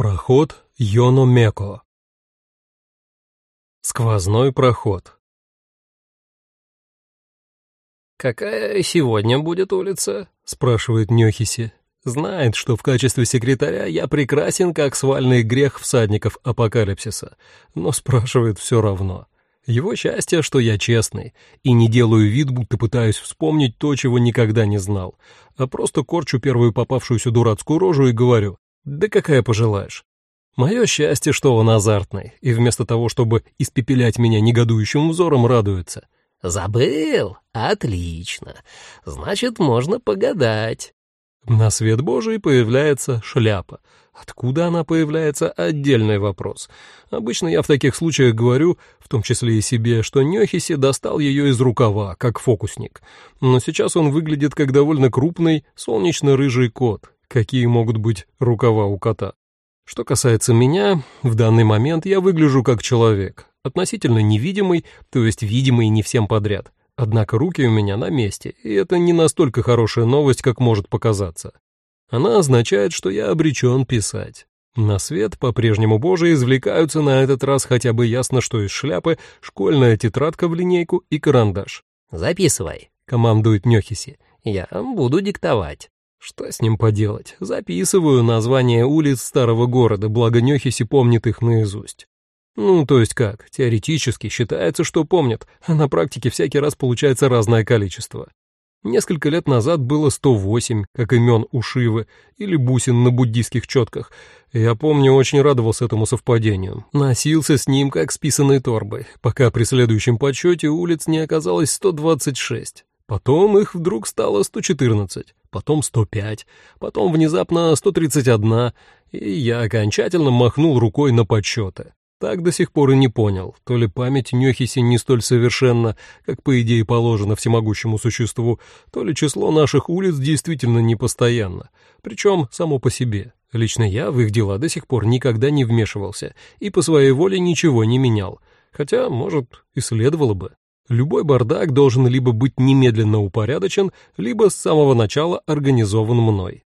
Проход Йономеко. Сквозной проход. «Какая сегодня будет улица?» — спрашивает Нёхиси. Знает, что в качестве секретаря я прекрасен, как свальный грех всадников апокалипсиса, но спрашивает все равно. Его счастье, что я честный, и не делаю вид, будто пытаюсь вспомнить то, чего никогда не знал, а просто корчу первую попавшуюся дурацкую рожу и говорю, да какая пожелаешь. Мое счастье, что он азартный, и вместо того, чтобы испепелять меня негодующим взором, радуется. «Забыл? Отлично. Значит, можно погадать». На свет Божий появляется шляпа. Откуда она появляется — отдельный вопрос. Обычно я в таких случаях говорю, в том числе и себе, что Нёхиси достал ее из рукава, как фокусник. Но сейчас он выглядит как довольно крупный, солнечно-рыжий кот. Какие могут быть рукава у кота? Что касается меня, в данный момент я выгляжу как человек, относительно невидимый, то есть видимый не всем подряд. Однако руки у меня на месте, и это не настолько хорошая новость, как может показаться. Она означает, что я обречен писать. На свет по-прежнему Боже извлекаются на этот раз хотя бы ясно, что из шляпы школьная тетрадка в линейку и карандаш. «Записывай», — командует Нёхиси. «Я буду диктовать». Что с ним поделать? Записываю названия улиц старого города, благо Нёхиси помнит их наизусть. Ну, то есть как, теоретически считается, что помнят, а на практике всякий раз получается разное количество. Несколько лет назад было 108, как имен у Шивы, или бусин на буддийских четках. Я помню, очень радовался этому совпадению. Носился с ним, как с писаной торбой, пока при следующем подсчете улиц не оказалось 126. Потом их вдруг стало 114, потом 105, потом внезапно 131, и я окончательно махнул рукой на подсчеты. Так до сих пор и не понял, то ли память Нёхиси не столь совершенна, как по идее положено всемогущему существу, то ли число наших улиц действительно непостоянно, причем само по себе. Лично я в их дела до сих пор никогда не вмешивался и по своей воле ничего не менял, хотя, может, и следовало бы. Любой бардак должен либо быть немедленно упорядочен, либо с самого начала организован мной.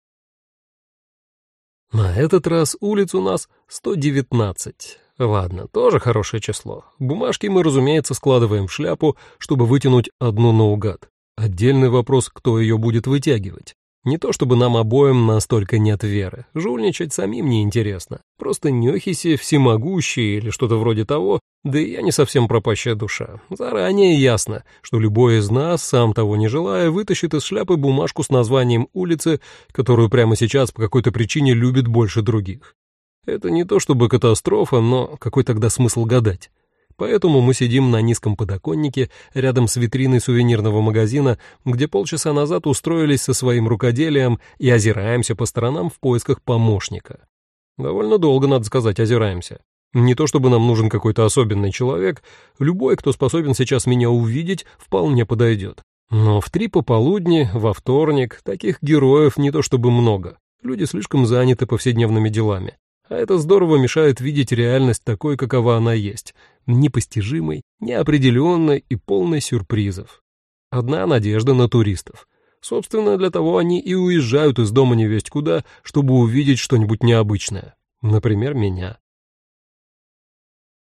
На этот раз улиц у нас 119. Ладно, тоже хорошее число. Бумажки мы, разумеется, складываем в шляпу, чтобы вытянуть одну наугад. Отдельный вопрос, кто ее будет вытягивать. Не то чтобы нам обоим настолько нет веры. Жульничать самим неинтересно. Просто Нёхиси всемогущий или что-то вроде того, да и я не совсем пропащая душа. Заранее ясно, что любой из нас, сам того не желая, вытащит из шляпы бумажку с названием улицы, которую прямо сейчас по какой-то причине любит больше других. Это не то чтобы катастрофа, но какой тогда смысл гадать? Поэтому мы сидим на низком подоконнике рядом с витриной сувенирного магазина, где полчаса назад устроились со своим рукоделием и озираемся по сторонам в поисках помощника. Довольно долго, надо сказать, озираемся. Не то чтобы нам нужен какой-то особенный человек, любой, кто способен сейчас меня увидеть, вполне подойдет. Но в три пополудни, во вторник, таких героев не то чтобы много. Люди слишком заняты повседневными делами. А это здорово мешает видеть реальность такой, какова она есть, непостижимой, неопределенной и полной сюрпризов. Одна надежда на туристов. Собственно, для того они и уезжают из дома невесть куда, чтобы увидеть что-нибудь необычное. Например, меня.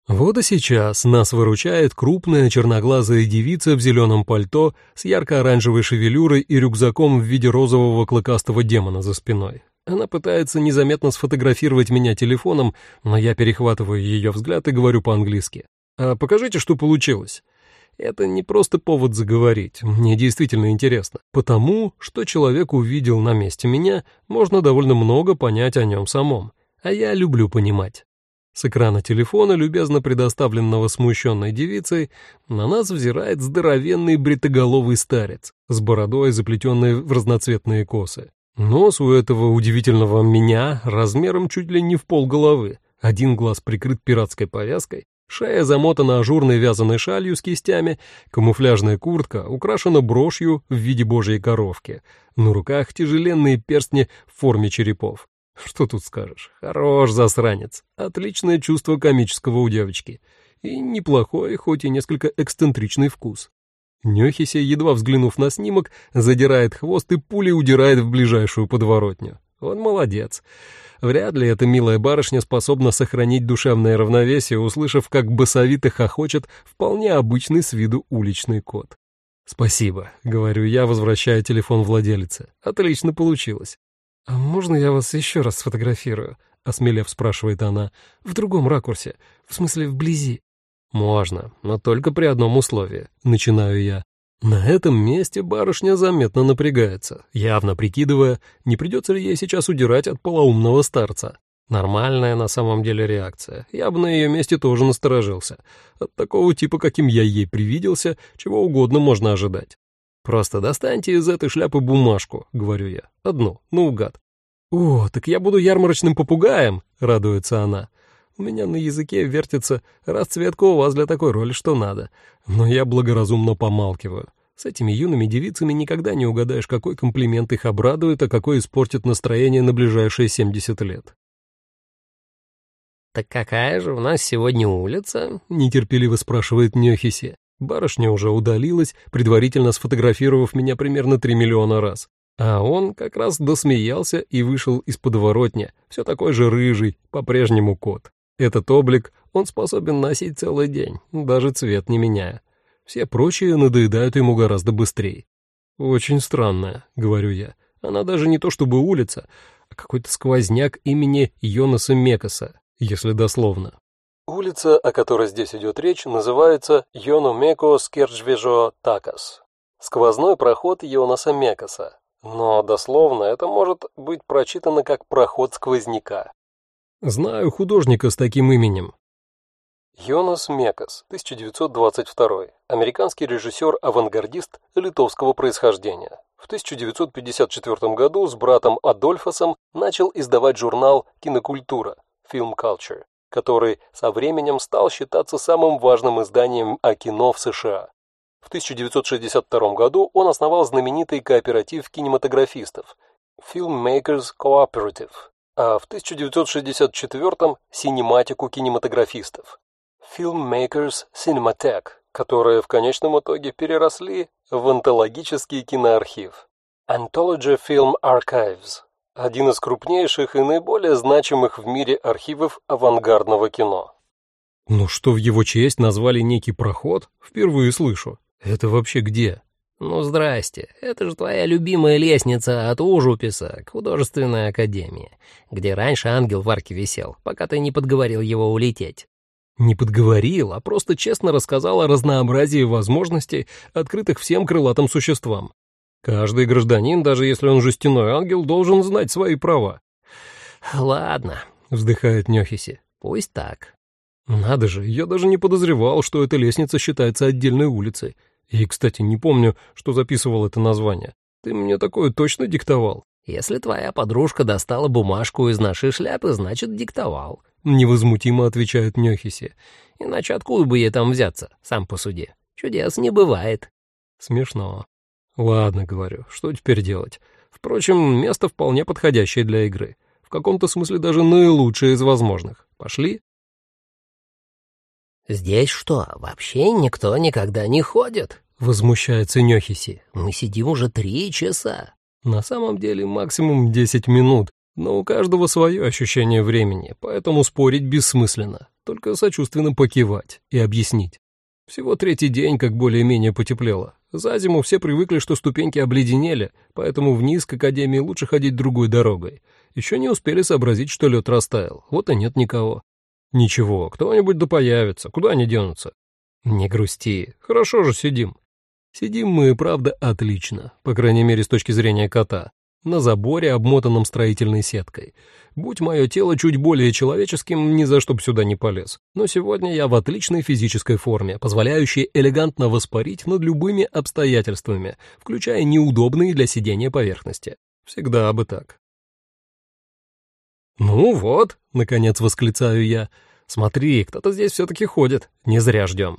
Вот и сейчас нас выручает крупная черноглазая девица в зеленом пальто с ярко-оранжевой шевелюрой и рюкзаком в виде розового клыкастого демона за спиной. Она пытается незаметно сфотографировать меня телефоном, но я перехватываю ее взгляд и говорю по-английски. «А покажите, что получилось». Это не просто повод заговорить, мне действительно интересно. Потому, что человек увидел на месте меня, можно довольно много понять о нем самом. А я люблю понимать. С экрана телефона, любезно предоставленного смущенной девицей, на нас взирает здоровенный бритоголовый старец с бородой, заплетенной в разноцветные косы. Нос у этого удивительного меня размером чуть ли не в пол головы. Один глаз прикрыт пиратской повязкой, шея замотана ажурной вязаной шалью с кистями, камуфляжная куртка украшена брошью в виде божьей коровки, на руках тяжеленные перстни в форме черепов. Что тут скажешь? Хорош засранец. Отличное чувство комического у девочки. И неплохой, хоть и несколько эксцентричный вкус. Нёхися, едва взглянув на снимок, задирает хвост и пулей удирает в ближайшую подворотню. Он молодец. Вряд ли эта милая барышня способна сохранить душевное равновесие, услышав, как басовито хохочет вполне обычный с виду уличный кот. «Спасибо», — говорю я, возвращая телефон владелице. «Отлично получилось». «А можно я вас еще раз сфотографирую?» — осмелев спрашивает она. «В другом ракурсе, в смысле вблизи». «Можно, но только при одном условии», — начинаю я. На этом месте барышня заметно напрягается, явно прикидывая, не придется ли ей сейчас удирать от полоумного старца. Нормальная на самом деле реакция. Я бы на ее месте тоже насторожился. От такого типа, каким я ей привиделся, чего угодно можно ожидать. «Просто достаньте из этой шляпы бумажку», — говорю я. «Одну, наугад». «О, так я буду ярмарочным попугаем», — радуется она. «У меня на языке вертится расцветка у вас для такой роли, что надо». Но я благоразумно помалкиваю. С этими юными девицами никогда не угадаешь, какой комплимент их обрадует, а какой испортит настроение на ближайшие 70 лет. «Так какая же у нас сегодня улица?» — нетерпеливо спрашивает Нёхиси. Барышня уже удалилась, предварительно сфотографировав меня примерно 3 миллиона раз. А он как раз досмеялся и вышел из подворотня, все такой же рыжий, по-прежнему кот. Этот облик он способен носить целый день, даже цвет не меняя. Все прочие надоедают ему гораздо быстрее. «Очень странная», — говорю я. «Она даже не то чтобы улица, а какой-то сквозняк имени Йонаса Мекаса, если дословно. Улица, о которой здесь идет речь, называется Йонумеко Скерджвежо Такас. Сквозной проход Йонаса Мекаса. Но дословно это может быть прочитано как проход сквозняка. Знаю художника с таким именем. Йонас Мекас, 1922. Американский режиссер-авангардист литовского происхождения. В 1954 году с братом Адольфосом начал издавать журнал «Кинокультура» Film Culture, который со временем стал считаться самым важным изданием о кино в США. В 1962 году он основал знаменитый кооператив кинематографистов Filmmakers Cooperative, а в 1964 синематику кинематографистов Filmmakers Cinematheque, которые в конечном итоге переросли в антологический киноархив Anthology Film Archives, один из крупнейших и наиболее значимых в мире архивов авангардного кино. Ну что в его честь назвали некий проход? Впервые слышу. Это вообще где? Ну, здрасте, это же твоя любимая лестница от Ужуписа к художественной академии, где раньше ангел в арке висел, пока ты не подговорил его улететь. Не подговорил, а просто честно рассказал о разнообразии возможностей, открытых всем крылатым существам. Каждый гражданин, даже если он жестяной ангел, должен знать свои права. «Ладно», — вздыхает Нёхиси, — «пусть так». «Надо же, я даже не подозревал, что эта лестница считается отдельной улицей. И, кстати, не помню, что записывал это название. Ты мне такое точно диктовал?» «Если твоя подружка достала бумажку из нашей шляпы, значит, диктовал», — невозмутимо отвечает Нёхиси. «Иначе откуда бы ей там взяться, сам по суде? Чудес не бывает». Смешно. Ладно, говорю, что теперь делать? Впрочем, место вполне подходящее для игры. В каком-то смысле даже наилучшее из возможных. Пошли? «Здесь что, вообще никто никогда не ходит?» — возмущается Нёхиси. «Мы сидим уже три часа». На самом деле максимум десять минут, но у каждого свое ощущение времени, поэтому спорить бессмысленно, только сочувственно покивать и объяснить. Всего третий день, как более-менее потеплело. За зиму все привыкли, что ступеньки обледенели, поэтому вниз к академии лучше ходить другой дорогой. Еще не успели сообразить, что лед растаял, вот и нет никого. Ничего, кто-нибудь да появится, куда они денутся? Не грусти, хорошо же сидим. Сидим мы, правда, отлично, по крайней мере, с точки зрения кота на заборе, обмотанном строительной сеткой. Будь мое тело чуть более человеческим, ни за что б сюда не полез. Но сегодня я в отличной физической форме, позволяющей элегантно воспарить над любыми обстоятельствами, включая неудобные для сидения поверхности. Всегда бы так. «Ну вот», — наконец восклицаю я, — «смотри, кто-то здесь все-таки ходит, не зря ждем».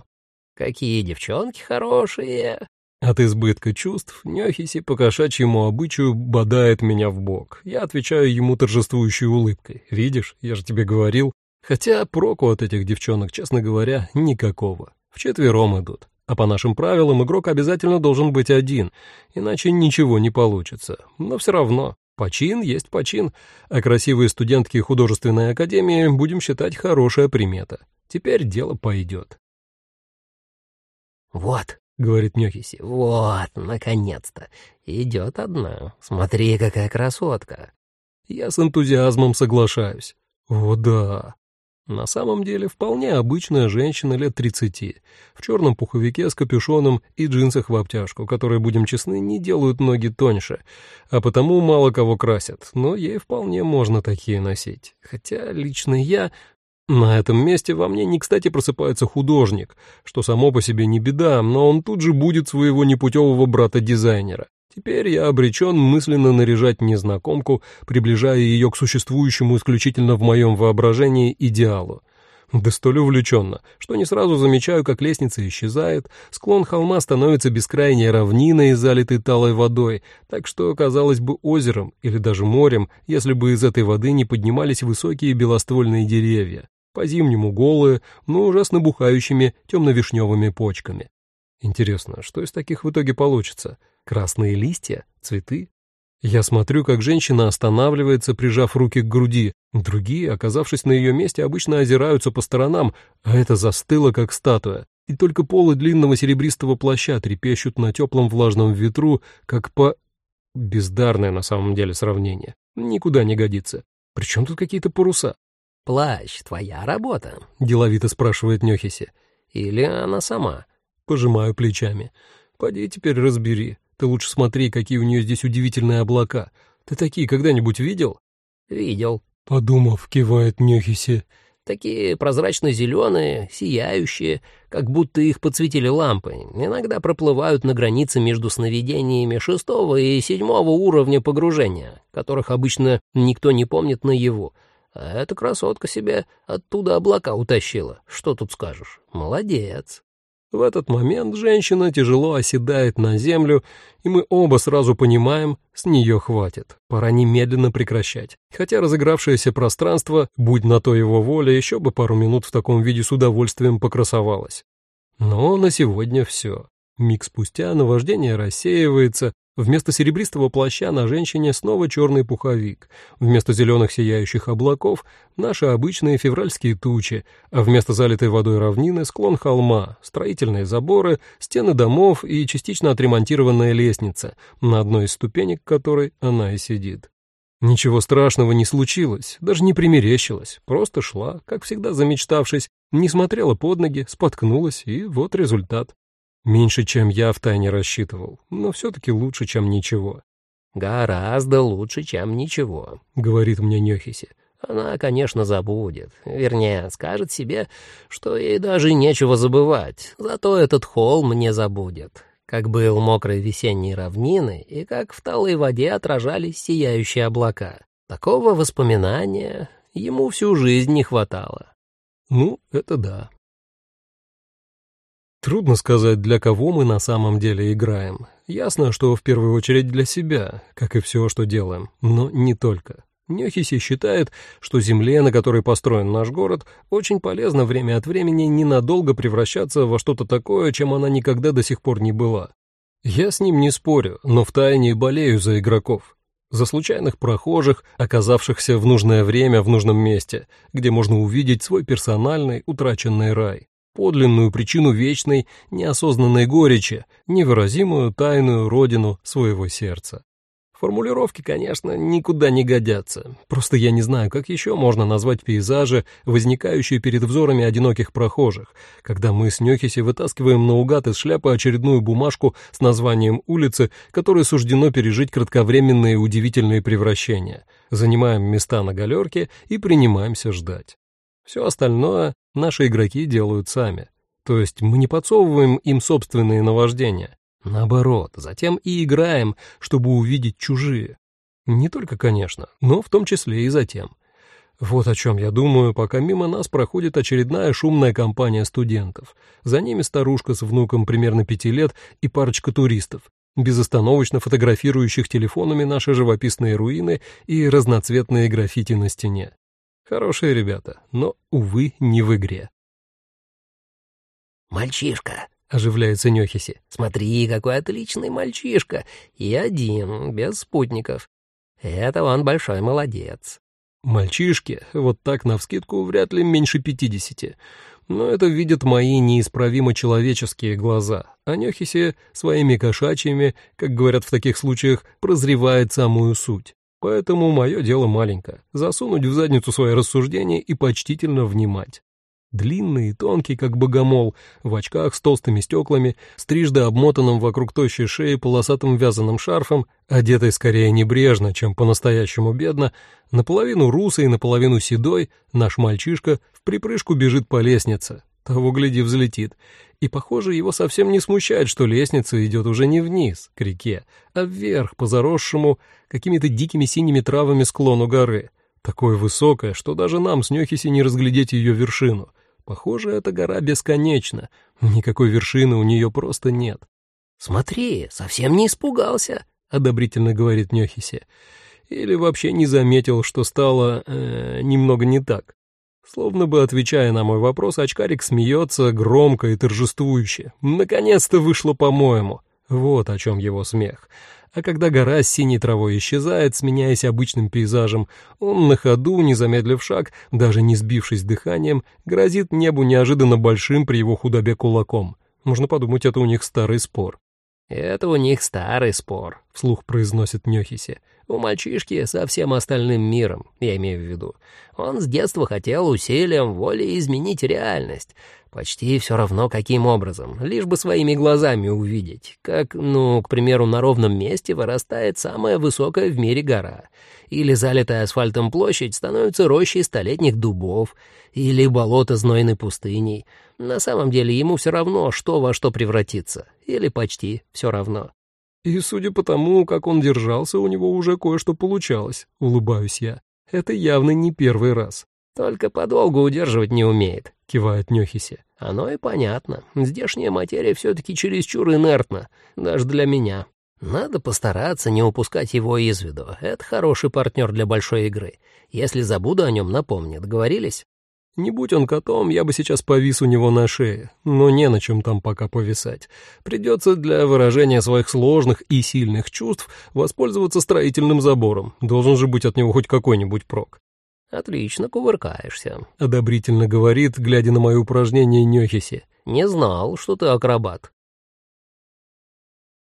«Какие девчонки хорошие!» От избытка чувств Нёхиси по кошачьему обычаю бодает меня в бок. Я отвечаю ему торжествующей улыбкой. «Видишь, я же тебе говорил». Хотя проку от этих девчонок, честно говоря, никакого. Вчетвером идут. А по нашим правилам игрок обязательно должен быть один, иначе ничего не получится. Но все равно. Почин есть почин, а красивые студентки художественной академии будем считать хорошая примета. Теперь дело пойдет. «Вот», — говорит Нёхиси, — «вот, наконец-то, идет одна. Смотри, какая красотка». Я с энтузиазмом соглашаюсь. О да, на самом деле вполне обычная женщина лет 30, в черном пуховике с капюшоном и джинсах в обтяжку, которые, будем честны, не делают ноги тоньше, а потому мало кого красят, но ей вполне можно такие носить. Хотя лично я... На этом месте во мне не кстати просыпается художник, что само по себе не беда, но он тут же будет своего непутевого брата-дизайнера. Теперь я обречен мысленно наряжать незнакомку, приближая ее к существующему исключительно в моем воображении идеалу. Да столь увлеченно, что не сразу замечаю, как лестница исчезает, склон холма становится бескрайней равниной, залитой талой водой, так что казалось бы озером или даже морем, если бы из этой воды не поднимались высокие белоствольные деревья, по-зимнему голые, но ужасно бухающими темно-вишневыми почками. Интересно, что из таких в итоге получится? Красные листья? Цветы? Я смотрю, как женщина останавливается, прижав руки к груди. Другие, оказавшись на ее месте, обычно озираются по сторонам, а это застыло, как статуя. И только полы длинного серебристого плаща трепещут на теплом влажном ветру, как по... Бездарное на самом деле сравнение. Никуда не годится. Причем тут какие-то паруса? «Плащ — твоя работа?» — деловито спрашивает Нехиси. «Или она сама?» Пожимаю плечами. «Поди теперь разбери. Ты лучше смотри, какие у нее здесь удивительные облака. Ты такие когда-нибудь видел?» «Видел», — подумав, кивает Нехиси. «Такие прозрачно-зеленые, сияющие, как будто их подсветили лампы. Иногда проплывают на границе между сновидениями шестого и седьмого уровня погружения, которых обычно никто не помнит наяву. А эта красотка себе оттуда облака утащила. Что тут скажешь? Молодец». В этот момент женщина тяжело оседает на землю, и мы оба сразу понимаем, с нее хватит, пора немедленно прекращать. Хотя разыгравшееся пространство, будь на то его воля, еще бы пару минут в таком виде с удовольствием покрасовалось. Но на сегодня все. Миг спустя наваждение рассеивается, Вместо серебристого плаща на женщине снова черный пуховик, вместо зеленых сияющих облаков — наши обычные февральские тучи, а вместо залитой водой равнины — склон холма, строительные заборы, стены домов и частично отремонтированная лестница, на одной из ступенек которой она и сидит. Ничего страшного не случилось, даже не примерещилась, просто шла, как всегда замечтавшись, не смотрела под ноги, споткнулась, и вот результат. Меньше, чем я втайне рассчитывал, но все-таки лучше, чем ничего. «Гораздо лучше, чем ничего», — говорит мне Нехиси. «Она, конечно, забудет. Вернее, скажет себе, что ей даже нечего забывать. Зато этот холм не забудет. Как был мокрой весенней равнины и как в талой воде отражались сияющие облака. Такого воспоминания ему всю жизнь не хватало». «Ну, это да», Трудно сказать, для кого мы на самом деле играем. Ясно, что в первую очередь для себя, как и все, что делаем, но не только. Нехиси считает, что земле, на которой построен наш город, очень полезно время от времени ненадолго превращаться во что-то такое, чем она никогда до сих пор не была. Я с ним не спорю, но втайне болею за игроков. За случайных прохожих, оказавшихся в нужное время в нужном месте, где можно увидеть свой персональный утраченный рай подлинную причину вечной, неосознанной горечи, невыразимую тайную родину своего сердца. Формулировки, конечно, никуда не годятся. Просто я не знаю, как еще можно назвать пейзажи, возникающие перед взорами одиноких прохожих, когда мы с Нёхиси вытаскиваем наугад из шляпы очередную бумажку с названием улицы, которой суждено пережить кратковременные удивительные превращения, занимаем места на галерке и принимаемся ждать. Все остальное наши игроки делают сами. То есть мы не подсовываем им собственные наваждения. Наоборот, затем и играем, чтобы увидеть чужие. Не только, конечно, но в том числе и затем. Вот о чем я думаю, пока мимо нас проходит очередная шумная компания студентов. За ними старушка с внуком примерно пяти лет и парочка туристов, безостановочно фотографирующих телефонами наши живописные руины и разноцветные граффити на стене. Хорошие ребята, но, увы, не в игре. «Мальчишка», — оживляется Нёхиси. «Смотри, какой отличный мальчишка! И один, без спутников. Это он большой молодец. Мальчишки, вот так навскидку, вряд ли меньше пятидесяти. Но это видят мои неисправимо человеческие глаза, а Нехисе своими кошачьими, как говорят в таких случаях, прозревает самую суть. Поэтому мое дело маленькое — засунуть в задницу свои рассуждения и почтительно внимать. Длинный и тонкий, как богомол, в очках с толстыми стеклами, стрижды обмотанным вокруг тощей шеи полосатым вязаным шарфом, одетый скорее небрежно, чем по-настоящему бедно, наполовину русый, наполовину седой, наш мальчишка в припрыжку бежит по лестнице, того, гляди, взлетит. И, похоже, его совсем не смущает, что лестница идет уже не вниз, к реке, а вверх, по заросшему какими-то дикими синими травами склону горы, такой высокая, что даже нам с Нёхиси не разглядеть ее вершину. Похоже, эта гора бесконечна, никакой вершины у нее просто нет. «Смотри, совсем не испугался», — одобрительно говорит Нёхиси. Или вообще не заметил, что стало э, немного не так. Словно бы отвечая на мой вопрос, очкарик смеется громко и торжествующе. Наконец-то вышло по-моему. Вот о чем его смех а когда гора с синей травой исчезает, сменяясь обычным пейзажем, он на ходу, не замедлив шаг, даже не сбившись дыханием, грозит небу неожиданно большим при его худобе кулаком. Можно подумать, это у них старый спор. «Это у них старый спор», — вслух произносит Нёхиси. «У мальчишки со всем остальным миром, я имею в виду. Он с детства хотел усилием воли изменить реальность, Почти все равно, каким образом, лишь бы своими глазами увидеть, как, ну, к примеру, на ровном месте вырастает самая высокая в мире гора, или залитая асфальтом площадь становится рощей столетних дубов, или болото знойной пустыней. На самом деле ему все равно, что во что превратится, или почти все равно. И судя по тому, как он держался, у него уже кое-что получалось, улыбаюсь я. Это явно не первый раз. Только подолгу удерживать не умеет, кивает Нёхиси. Оно и понятно. Здешняя материя все-таки чересчур инертна, даже для меня. Надо постараться не упускать его из виду. Это хороший партнер для большой игры. Если забуду о нем, напомнит. Говорились? Не будь он котом, я бы сейчас повис у него на шее, но не на чем там пока повисать. Придется для выражения своих сложных и сильных чувств воспользоваться строительным забором. Должен же быть от него хоть какой-нибудь прок. «Отлично кувыркаешься», — одобрительно говорит, глядя на мои упражнения Нёхиси. «Не знал, что ты акробат».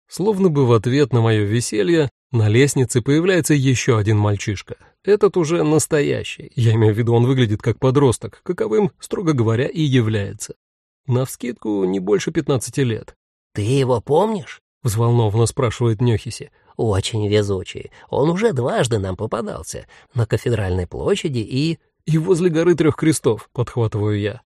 Словно бы в ответ на мое веселье на лестнице появляется еще один мальчишка. Этот уже настоящий, я имею в виду, он выглядит как подросток, каковым, строго говоря, и является. Навскидку не больше пятнадцати лет. «Ты его помнишь?» — взволнованно спрашивает Нёхиси. Очень везучий. Он уже дважды нам попадался. На кафедральной площади и... И возле горы трех крестов, подхватываю я.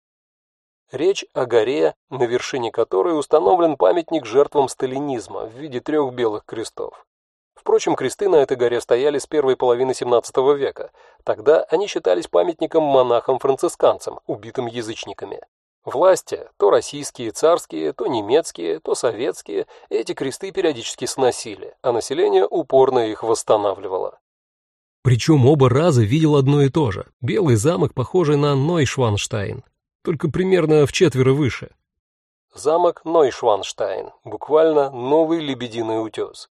Речь о горе, на вершине которой установлен памятник жертвам сталинизма в виде трех белых крестов. Впрочем, кресты на этой горе стояли с первой половины XVII века. Тогда они считались памятником монахам-францисканцам, убитым язычниками. Власти, то российские, царские, то немецкие, то советские, эти кресты периодически сносили, а население упорно их восстанавливало. Причем оба раза видел одно и то же. Белый замок, похожий на Нойшванштайн, только примерно в четверо выше. Замок Нойшванштайн, буквально «Новый лебединый утес».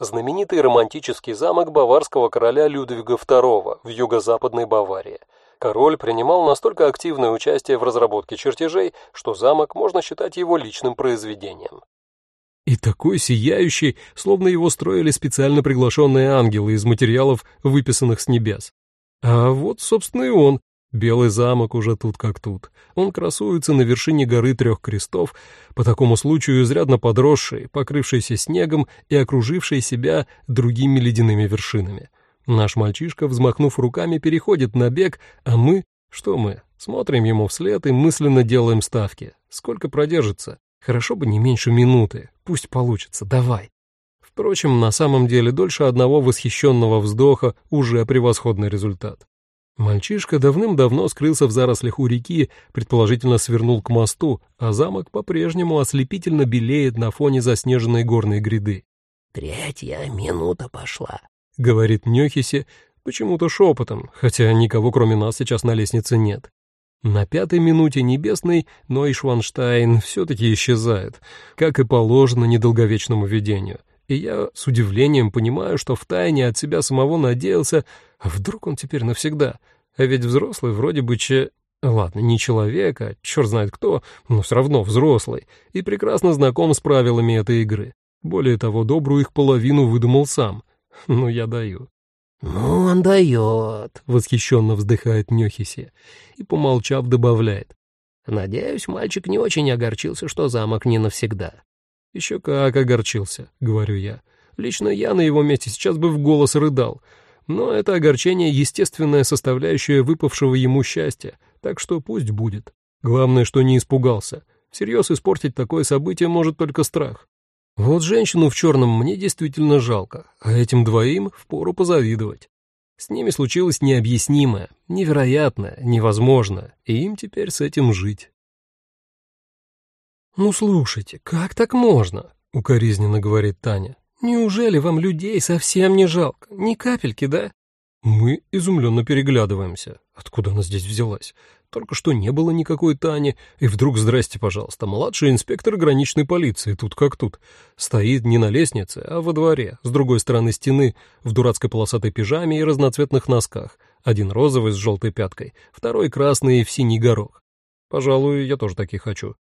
Знаменитый романтический замок баварского короля Людвига II в юго-западной Баварии – Король принимал настолько активное участие в разработке чертежей, что замок можно считать его личным произведением. И такой сияющий, словно его строили специально приглашенные ангелы из материалов, выписанных с небес. А вот, собственно, и он. Белый замок уже тут как тут. Он красуется на вершине горы трех крестов, по такому случаю изрядно подросший, покрывшийся снегом и окруживший себя другими ледяными вершинами. Наш мальчишка, взмахнув руками, переходит на бег, а мы... Что мы? Смотрим ему вслед и мысленно делаем ставки. Сколько продержится? Хорошо бы не меньше минуты. Пусть получится, давай. Впрочем, на самом деле дольше одного восхищенного вздоха уже превосходный результат. Мальчишка давным-давно скрылся в зарослях у реки, предположительно свернул к мосту, а замок по-прежнему ослепительно белеет на фоне заснеженной горной гряды. «Третья минута пошла», — говорит Нёхиси, почему-то шепотом, хотя никого кроме нас сейчас на лестнице нет. На пятой минуте небесной Нойшванштайн все-таки исчезает, как и положено недолговечному видению, И я с удивлением понимаю, что втайне от себя самого надеялся, а вдруг он теперь навсегда? А ведь взрослый вроде бы че... Ладно, не человек, а черт знает кто, но все равно взрослый, и прекрасно знаком с правилами этой игры. Более того, добрую их половину выдумал сам. Ну, я даю. «Ну, он дает», — восхищенно вздыхает Нехиси и, помолчав, добавляет. «Надеюсь, мальчик не очень огорчился, что замок не навсегда». «Еще как огорчился», — говорю я. «Лично я на его месте сейчас бы в голос рыдал. Но это огорчение — естественная составляющая выпавшего ему счастья, так что пусть будет. Главное, что не испугался. Всерьез испортить такое событие может только страх. Вот женщину в черном мне действительно жалко, а этим двоим впору позавидовать. С ними случилось необъяснимое, невероятное, невозможное, и им теперь с этим жить. «Ну слушайте, как так можно?» — укоризненно говорит Таня. «Неужели вам людей совсем не жалко? Ни капельки, да?» Мы изумленно переглядываемся. Откуда она здесь взялась? Только что не было никакой Тани, и вдруг, здрасте, пожалуйста, младший инспектор граничной полиции, тут как тут. Стоит не на лестнице, а во дворе, с другой стороны стены, в дурацкой полосатой пижаме и разноцветных носках. Один розовый с желтой пяткой, второй красный в синий горох. Пожалуй, я тоже такие хочу.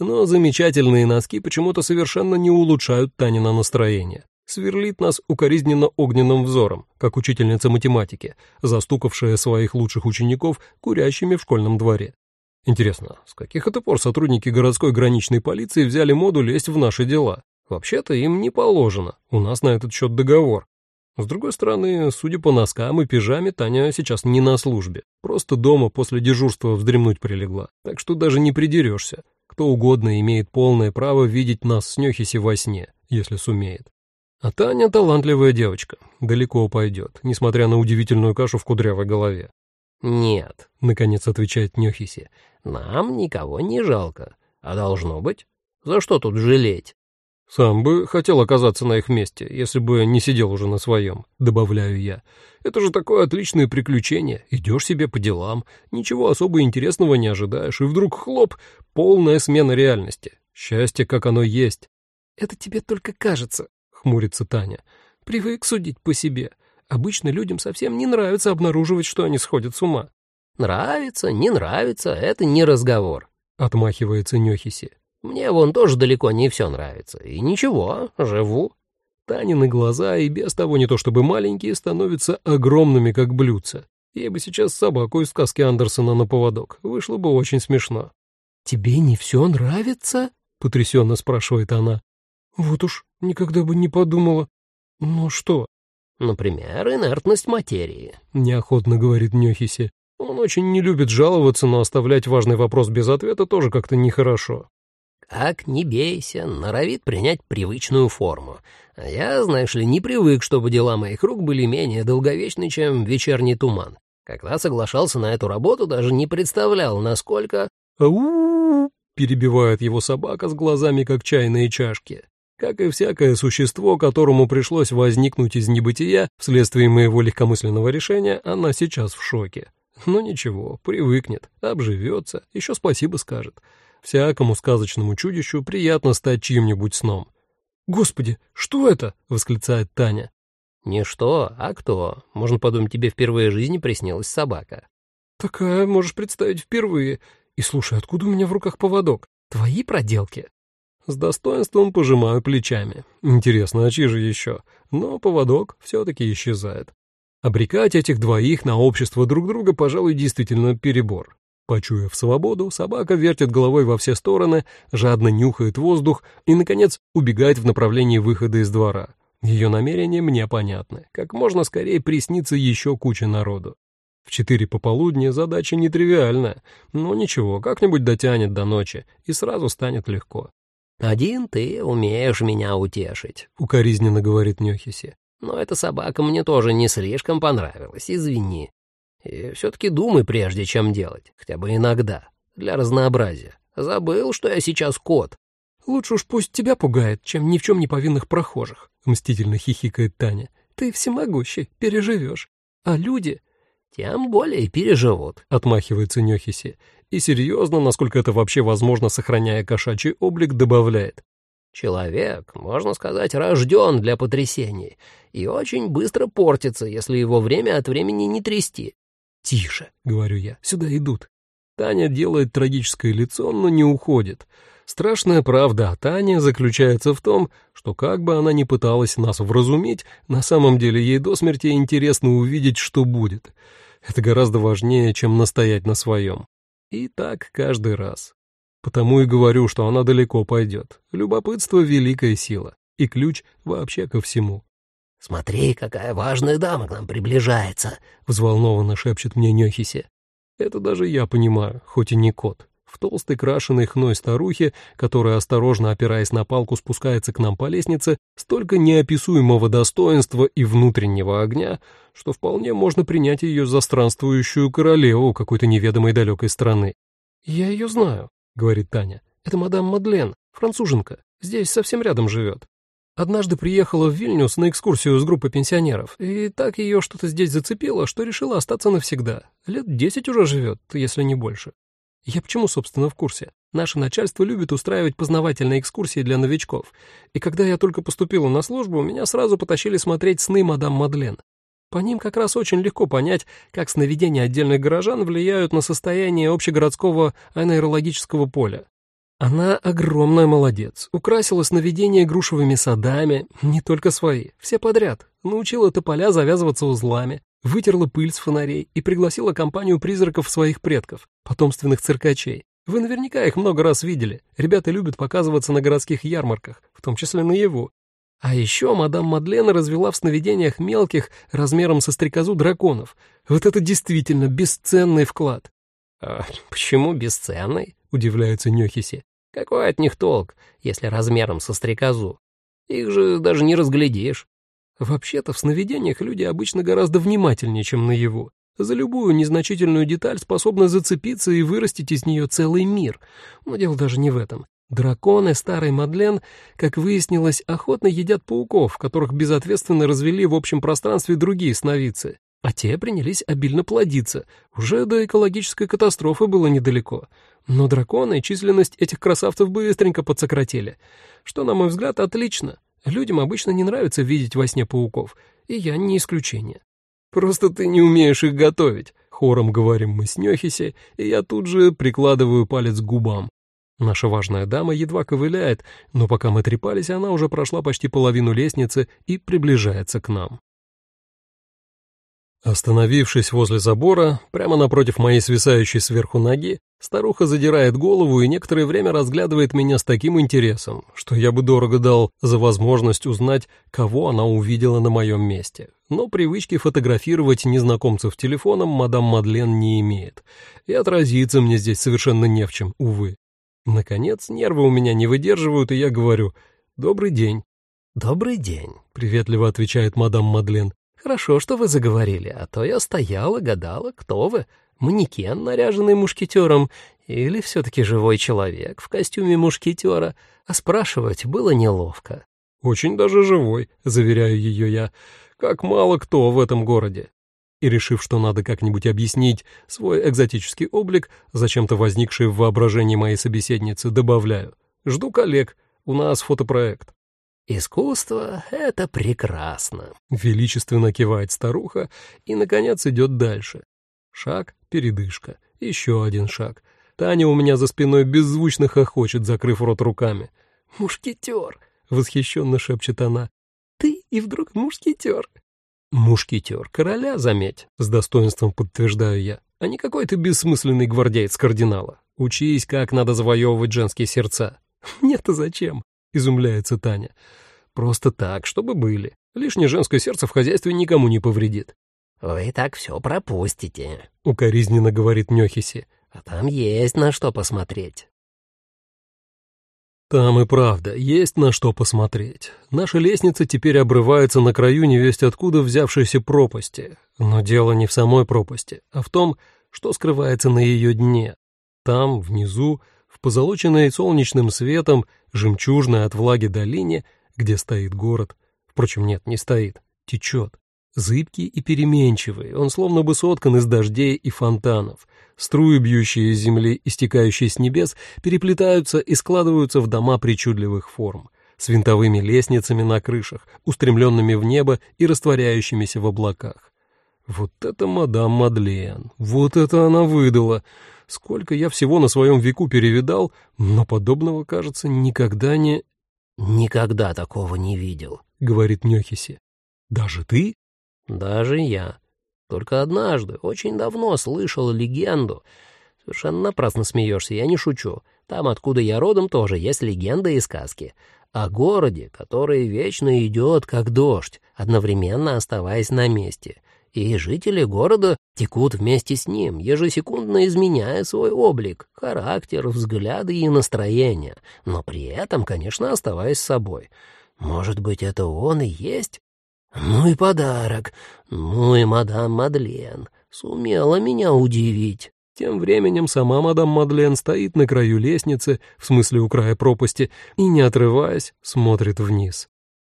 Но замечательные носки почему-то совершенно не улучшают Танина настроение сверлит нас укоризненно огненным взором, как учительница математики, застукавшая своих лучших учеников курящими в школьном дворе. Интересно, с каких это пор сотрудники городской граничной полиции взяли моду лезть в наши дела? Вообще-то им не положено, у нас на этот счет договор. С другой стороны, судя по носкам и пижаме, Таня сейчас не на службе, просто дома после дежурства вздремнуть прилегла, так что даже не придерешься. Кто угодно имеет полное право видеть нас с Нехиси во сне, если сумеет. А Таня талантливая девочка, далеко пойдет, несмотря на удивительную кашу в кудрявой голове. «Нет», — наконец отвечает Нёхиси, — «нам никого не жалко. А должно быть? За что тут жалеть?» «Сам бы хотел оказаться на их месте, если бы не сидел уже на своем», — добавляю я. «Это же такое отличное приключение. Идешь себе по делам, ничего особо интересного не ожидаешь, и вдруг хлоп, полная смена реальности. Счастье, как оно есть». «Это тебе только кажется», хмурится Таня. «Привык судить по себе. Обычно людям совсем не нравится обнаруживать, что они сходят с ума». «Нравится, не нравится — это не разговор», — отмахивается Нёхиси. «Мне вон тоже далеко не все нравится. И ничего, живу». Танины глаза и без того не то чтобы маленькие становятся огромными, как блюдца. Ей бы сейчас собаку из сказки Андерсона на поводок. Вышло бы очень смешно. «Тебе не все нравится?» — потрясенно спрашивает она. Вот уж никогда бы не подумала. Ну что? Например, инертность материи. Неохотно говорит Нёхиси. Он очень не любит жаловаться, но оставлять важный вопрос без ответа тоже как-то нехорошо. Как не бейся, норовит принять привычную форму. А я, знаешь ли, не привык, чтобы дела моих рук были менее долговечны, чем вечерний туман. Когда соглашался на эту работу, даже не представлял, насколько... «Ау!» — перебивает его собака с глазами, как чайные чашки. Как и всякое существо, которому пришлось возникнуть из небытия вследствие моего легкомысленного решения, она сейчас в шоке. Но ничего, привыкнет, обживется, еще спасибо скажет. Всякому сказочному чудищу приятно стать чьим-нибудь сном. «Господи, что это?» — восклицает Таня. «Не что, а кто. Можно подумать, тебе впервые в жизни приснилась собака». «Такая, можешь представить, впервые. И слушай, откуда у меня в руках поводок? Твои проделки?» С достоинством пожимаю плечами. Интересно, а чьи же еще? Но поводок все-таки исчезает. Обрекать этих двоих на общество друг друга, пожалуй, действительно перебор. Почуяв свободу, собака вертит головой во все стороны, жадно нюхает воздух и, наконец, убегает в направлении выхода из двора. Ее намерения мне понятны. Как можно скорее приснится еще куча народу. В четыре пополудни задача нетривиальная, но ничего, как-нибудь дотянет до ночи, и сразу станет легко. «Один ты умеешь меня утешить», — укоризненно говорит Нёхиси. «Но эта собака мне тоже не слишком понравилась, извини. И все-таки думай, прежде чем делать, хотя бы иногда, для разнообразия. Забыл, что я сейчас кот». «Лучше уж пусть тебя пугает, чем ни в чем не повинных прохожих», — мстительно хихикает Таня. «Ты всемогущий, переживешь. А люди...» «Тем более переживут», — отмахивается Нёхиси и серьезно, насколько это вообще возможно, сохраняя кошачий облик, добавляет. Человек, можно сказать, рожден для потрясений и очень быстро портится, если его время от времени не трясти. «Тише», — говорю я, — «сюда идут». Таня делает трагическое лицо, но не уходит. Страшная правда о Тане заключается в том, что как бы она ни пыталась нас вразумить, на самом деле ей до смерти интересно увидеть, что будет. Это гораздо важнее, чем настоять на своем. И так каждый раз. Потому и говорю, что она далеко пойдет. Любопытство — великая сила, и ключ вообще ко всему. «Смотри, какая важная дама к нам приближается», — взволнованно шепчет мне Нехисе. Это даже я понимаю, хоть и не кот. В толстой крашеной хной старухе, которая, осторожно опираясь на палку, спускается к нам по лестнице, столько неописуемого достоинства и внутреннего огня, что вполне можно принять ее за странствующую королеву какой-то неведомой далекой страны. «Я ее знаю», — говорит Таня. «Это мадам Мадлен, француженка. Здесь совсем рядом живет. Однажды приехала в Вильнюс на экскурсию с группой пенсионеров, и так ее что-то здесь зацепило, что решила остаться навсегда. Лет десять уже живет, если не больше. Я почему, собственно, в курсе? Наше начальство любит устраивать познавательные экскурсии для новичков. И когда я только поступила на службу, меня сразу потащили смотреть сны мадам Мадлен. По ним как раз очень легко понять, как сновидения отдельных горожан влияют на состояние общегородского анаэрологического поля. Она огромная молодец, украсила сновидения грушевыми садами, не только свои, все подряд, научила тополя завязываться узлами, вытерла пыль с фонарей и пригласила компанию призраков своих предков, потомственных циркачей. Вы наверняка их много раз видели. Ребята любят показываться на городских ярмарках, в том числе на его. А еще мадам Мадлена развела в сновидениях мелких, размером со стрекозу драконов. Вот это действительно бесценный вклад. «А почему бесценный?» — удивляется Нёхиси. «Какой от них толк, если размером со стрекозу? Их же даже не разглядишь». Вообще-то в сновидениях люди обычно гораздо внимательнее, чем наяву. За любую незначительную деталь способны зацепиться и вырастить из нее целый мир. Но дело даже не в этом. Драконы старой Мадлен, как выяснилось, охотно едят пауков, которых безответственно развели в общем пространстве другие сновидцы. А те принялись обильно плодиться. Уже до экологической катастрофы было недалеко. Но драконы численность этих красавцев быстренько подсократили. Что, на мой взгляд, отлично. Людям обычно не нравится видеть во сне пауков, и я не исключение. «Просто ты не умеешь их готовить», — хором говорим мы с Нёхиси, и я тут же прикладываю палец к губам. Наша важная дама едва ковыляет, но пока мы трепались, она уже прошла почти половину лестницы и приближается к нам. Остановившись возле забора, прямо напротив моей свисающей сверху ноги, старуха задирает голову и некоторое время разглядывает меня с таким интересом, что я бы дорого дал за возможность узнать, кого она увидела на моем месте. Но привычки фотографировать незнакомцев телефоном мадам Мадлен не имеет, и отразиться мне здесь совершенно не в чем, увы. Наконец, нервы у меня не выдерживают, и я говорю «Добрый день». «Добрый день», — приветливо отвечает мадам Мадлен. «Хорошо, что вы заговорили, а то я стояла, гадала, кто вы, манекен, наряженный мушкетером, или все-таки живой человек в костюме мушкетера, а спрашивать было неловко». «Очень даже живой», — заверяю ее я, — «как мало кто в этом городе». И, решив, что надо как-нибудь объяснить свой экзотический облик, зачем-то возникший в воображении моей собеседницы, добавляю. «Жду коллег, у нас фотопроект». «Искусство — это прекрасно», — величественно кивает старуха и, наконец, идет дальше. Шаг, передышка, еще один шаг. Таня у меня за спиной беззвучно хохочет, закрыв рот руками. «Мушкетер!» — восхищенно шепчет она. «Ты и вдруг мушкетер!» «Мушкетер короля, заметь», — с достоинством подтверждаю я, а не какой-то бессмысленный гвардеец кардинала. Учись, как надо завоевывать женские сердца. «Нет-то зачем?» — изумляется Таня. «Просто так, чтобы были. Лишнее женское сердце в хозяйстве никому не повредит». «Вы так все пропустите», — укоризненно говорит Нёхиси. «А там есть на что посмотреть». Там и правда есть на что посмотреть. Наша лестница теперь обрывается на краю невесть откуда взявшейся пропасти. Но дело не в самой пропасти, а в том, что скрывается на ее дне. Там, внизу, в позолоченной солнечным светом, жемчужной от влаги долине, где стоит город. Впрочем, нет, не стоит, течет. Зыбкий и переменчивый, он словно бы соткан из дождей и фонтанов. Струи, бьющие из земли и стекающие с небес, переплетаются и складываются в дома причудливых форм. с винтовыми лестницами на крышах, устремленными в небо и растворяющимися в облаках. Вот это мадам Мадлен, вот это она выдала! Сколько я всего на своем веку перевидал, но подобного, кажется, никогда не... «Никогда такого не видел», — говорит Нёхиси. «Даже ты?» «Даже я. Только однажды, очень давно, слышал легенду. Совершенно напрасно смеешься, я не шучу. Там, откуда я родом, тоже есть легенды и сказки. О городе, который вечно идет, как дождь, одновременно оставаясь на месте. И жители города текут вместе с ним, ежесекундно изменяя свой облик, характер, взгляды и настроение, но при этом, конечно, оставаясь собой. Может быть, это он и есть? Ну и подарок. Ну и мадам Мадлен. Сумела меня удивить. Тем временем сама мадам Мадлен стоит на краю лестницы, в смысле у края пропасти, и, не отрываясь, смотрит вниз.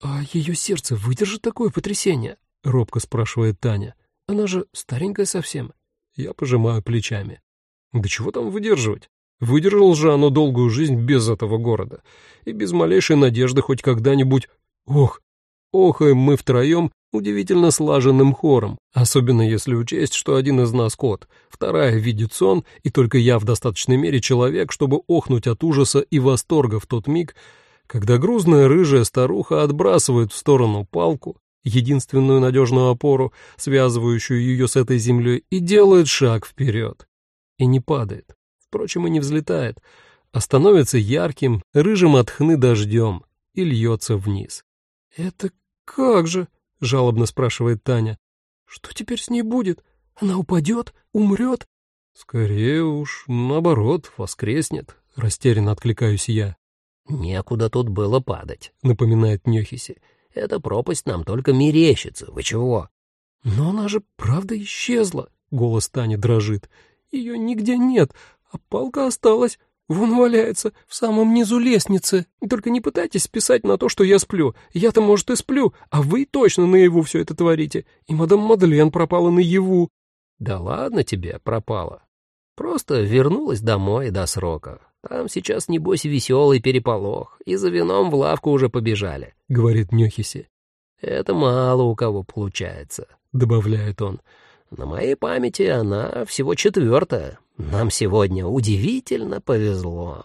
«А ее сердце выдержит такое потрясение?» — робко спрашивает Таня. «Она же старенькая совсем». Я пожимаю плечами. «Да чего там выдерживать? Выдержал же оно долгую жизнь без этого города. И без малейшей надежды хоть когда-нибудь... Ох, охаем мы втроем удивительно слаженным хором, особенно если учесть, что один из нас кот, вторая видит сон, и только я в достаточной мере человек, чтобы охнуть от ужаса и восторга в тот миг, когда грузная рыжая старуха отбрасывает в сторону палку, единственную надежную опору, связывающую ее с этой землей, и делает шаг вперед. И не падает, впрочем, и не взлетает, а становится ярким, рыжим от хны дождем и льется вниз. «Это как же?» — жалобно спрашивает Таня. «Что теперь с ней будет? Она упадет? Умрет?» «Скорее уж, наоборот, воскреснет», — растерянно откликаюсь я. «Некуда тут было падать», — напоминает Нёхиси. «Эта пропасть нам только мерещится. Вы чего?» «Но она же правда исчезла», — голос Тани дрожит. «Ее нигде нет, а палка осталась. Вон валяется, в самом низу лестницы. Только не пытайтесь списать на то, что я сплю. Я-то, может, и сплю, а вы точно наяву все это творите. И мадам Мадлен пропала наяву». «Да ладно тебе, пропала. Просто вернулась домой до срока. Там сейчас, небось, веселый переполох, и за вином в лавку уже побежали», — говорит Нёхиси. «Это мало у кого получается», — добавляет он. «На моей памяти она всего четвертая. Нам сегодня удивительно повезло».